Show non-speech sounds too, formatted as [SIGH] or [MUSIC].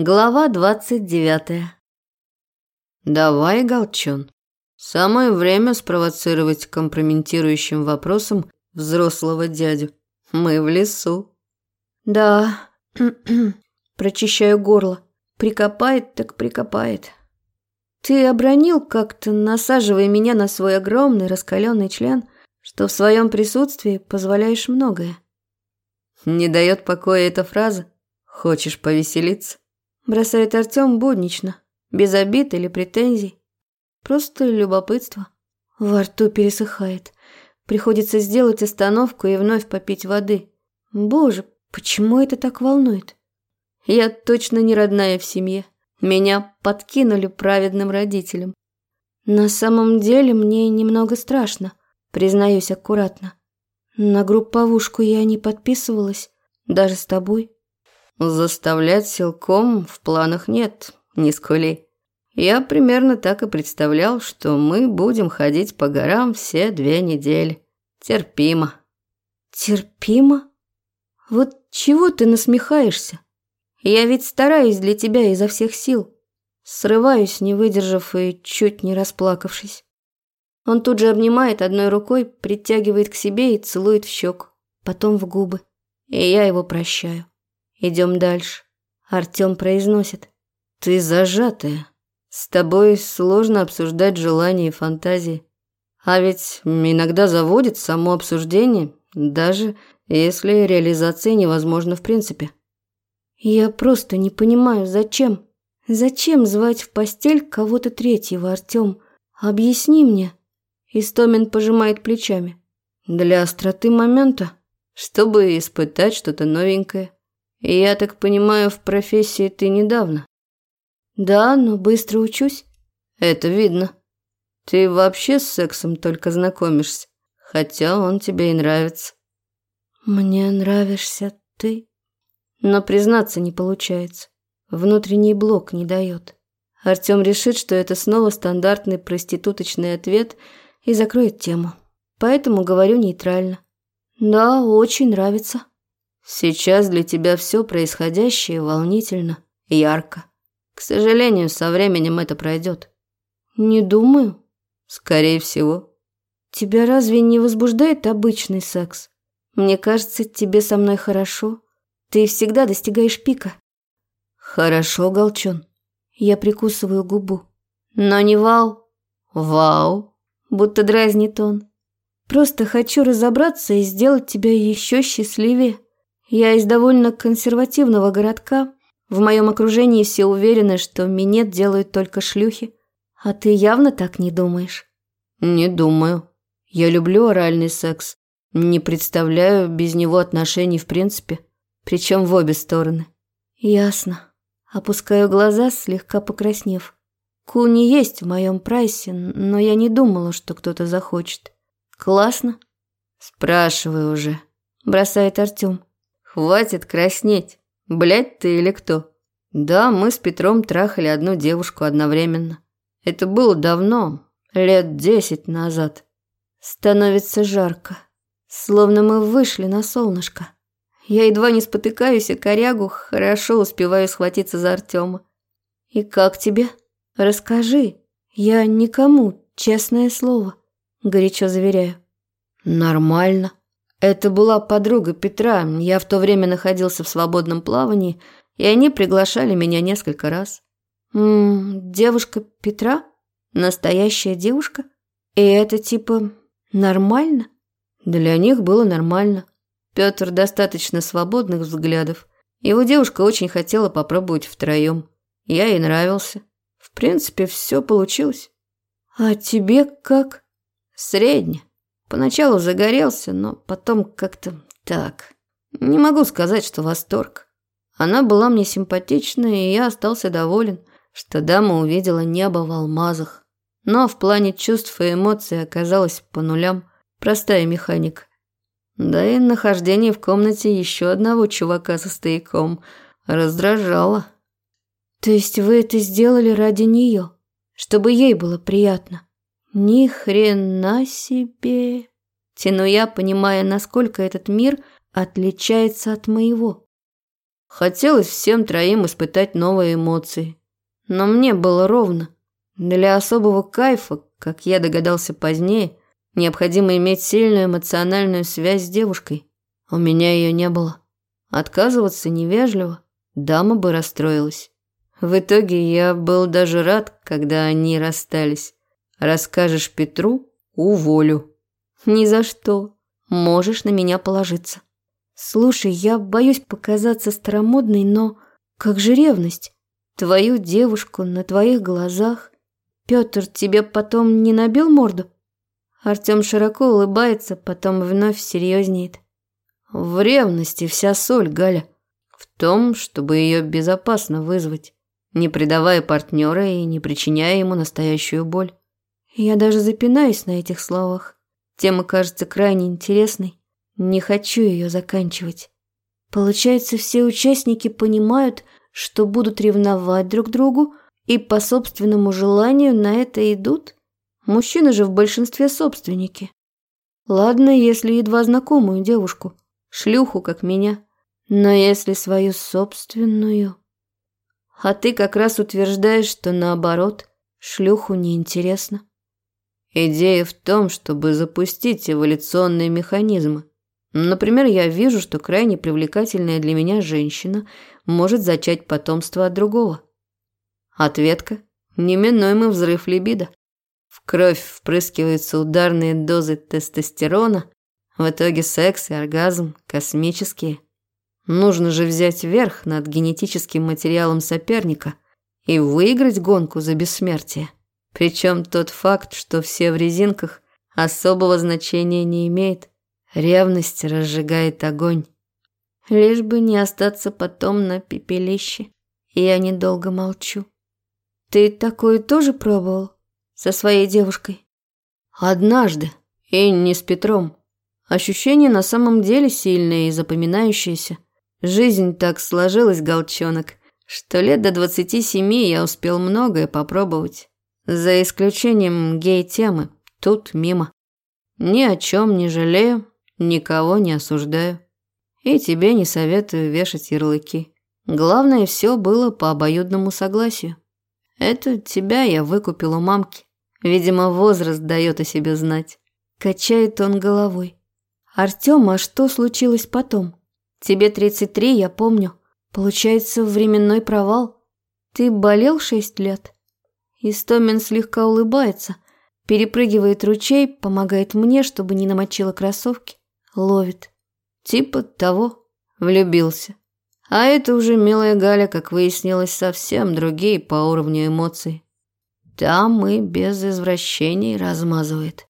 Глава двадцать девятая. Давай, Галчон. Самое время спровоцировать компрометирующим вопросом взрослого дядю. Мы в лесу. Да, [CLEARS THROAT] прочищаю горло. Прикопает так прикопает. Ты обронил как-то, насаживая меня на свой огромный раскаленный член, что в своем присутствии позволяешь многое. Не дает покоя эта фраза? Хочешь повеселиться? Бросает Артем буднично, без обид или претензий. Просто любопытство. Во рту пересыхает. Приходится сделать остановку и вновь попить воды. Боже, почему это так волнует? Я точно не родная в семье. Меня подкинули праведным родителям. На самом деле мне немного страшно, признаюсь аккуратно. На групповушку я не подписывалась, даже с тобой. Заставлять силком в планах нет, не скули. Я примерно так и представлял, что мы будем ходить по горам все две недели. Терпимо. Терпимо? Вот чего ты насмехаешься? Я ведь стараюсь для тебя изо всех сил. Срываюсь, не выдержав и чуть не расплакавшись. Он тут же обнимает одной рукой, притягивает к себе и целует в щеку, потом в губы. И я его прощаю. Идем дальше. Артем произносит. Ты зажатая. С тобой сложно обсуждать желания и фантазии. А ведь иногда заводит само обсуждение, даже если реализация невозможна в принципе. Я просто не понимаю, зачем? Зачем звать в постель кого-то третьего, Артем? Объясни мне. Истомин пожимает плечами. Для остроты момента, чтобы испытать что-то новенькое. Я так понимаю, в профессии ты недавно? Да, но быстро учусь. Это видно. Ты вообще с сексом только знакомишься, хотя он тебе и нравится. Мне нравишься ты. Но признаться не получается. Внутренний блок не дает. Артем решит, что это снова стандартный проституточный ответ и закроет тему. Поэтому говорю нейтрально. Да, очень нравится. Сейчас для тебя все происходящее волнительно, ярко. К сожалению, со временем это пройдет. Не думаю. Скорее всего. Тебя разве не возбуждает обычный секс? Мне кажется, тебе со мной хорошо. Ты всегда достигаешь пика. Хорошо, Голчон. Я прикусываю губу. Но не вау. Вау. Будто дразнит он. Просто хочу разобраться и сделать тебя еще счастливее. Я из довольно консервативного городка. В моем окружении все уверены, что минет делают только шлюхи. А ты явно так не думаешь? Не думаю. Я люблю оральный секс. Не представляю без него отношений в принципе. Причем в обе стороны. Ясно. Опускаю глаза, слегка покраснев. Куни есть в моем прайсе, но я не думала, что кто-то захочет. Классно? Спрашивай уже. Бросает Артем. Хватит краснеть. Блять ты или кто? Да, мы с Петром трахали одну девушку одновременно. Это было давно, лет десять назад. Становится жарко, словно мы вышли на солнышко. Я едва не спотыкаюсь, и корягу хорошо успеваю схватиться за Артема. «И как тебе? Расскажи. Я никому, честное слово», – горячо заверяю. «Нормально. Это была подруга Петра, я в то время находился в свободном плавании, и они приглашали меня несколько раз. «Ммм, девушка Петра? Настоящая девушка? И это типа нормально?» Для них было нормально. Петр достаточно свободных взглядов. Его девушка очень хотела попробовать втроем. Я ей нравился. В принципе, все получилось. «А тебе как?» «Средне. Поначалу загорелся, но потом как-то так. Не могу сказать, что восторг. Она была мне симпатична, и я остался доволен, что дама увидела небо в алмазах. Но в плане чувств и эмоций оказалась по нулям. Простая механика. Да и нахождение в комнате еще одного чувака со стояком раздражало. То есть вы это сделали ради нее, чтобы ей было приятно? Ни хрена себе. Тяну я, понимая, насколько этот мир отличается от моего. Хотелось всем троим испытать новые эмоции. Но мне было ровно. Для особого кайфа, как я догадался позднее, необходимо иметь сильную эмоциональную связь с девушкой. У меня ее не было. Отказываться невежливо, дама бы расстроилась. В итоге я был даже рад, когда они расстались. Расскажешь Петру – уволю. Ни за что. Можешь на меня положиться. Слушай, я боюсь показаться старомодной, но как же ревность? Твою девушку на твоих глазах. Петр тебе потом не набил морду? Артем широко улыбается, потом вновь серьезнеет. В ревности вся соль, Галя. В том, чтобы ее безопасно вызвать, не предавая партнера и не причиняя ему настоящую боль. Я даже запинаюсь на этих словах. Тема кажется крайне интересной. Не хочу ее заканчивать. Получается, все участники понимают, что будут ревновать друг другу и по собственному желанию на это идут? Мужчины же в большинстве собственники. Ладно, если едва знакомую девушку, шлюху, как меня. Но если свою собственную... А ты как раз утверждаешь, что наоборот, шлюху неинтересно. Идея в том, чтобы запустить эволюционные механизмы. Например, я вижу, что крайне привлекательная для меня женщина может зачать потомство от другого. Ответка – неминуемый взрыв либидо. В кровь впрыскиваются ударные дозы тестостерона, в итоге секс и оргазм космические. Нужно же взять верх над генетическим материалом соперника и выиграть гонку за бессмертие. Причем тот факт, что все в резинках, особого значения не имеет. Ревность разжигает огонь. Лишь бы не остаться потом на пепелище. Я недолго молчу. Ты такое тоже пробовал? Со своей девушкой? Однажды. И не с Петром. Ощущения на самом деле сильные и запоминающиеся. Жизнь так сложилась, голчонок, что лет до двадцати семи я успел многое попробовать. За исключением гей-темы. Тут мимо. Ни о чем не жалею, никого не осуждаю. И тебе не советую вешать ярлыки. Главное, все было по обоюдному согласию. Это тебя я выкупил у мамки. Видимо, возраст дает о себе знать. Качает он головой. Артем, а что случилось потом? Тебе 33, я помню. Получается, временной провал. Ты болел шесть лет? Истомин слегка улыбается, перепрыгивает ручей, помогает мне, чтобы не намочила кроссовки. Ловит. Типа того. Влюбился. А это уже милая Галя, как выяснилось, совсем другие по уровню эмоций. Там и без извращений размазывает.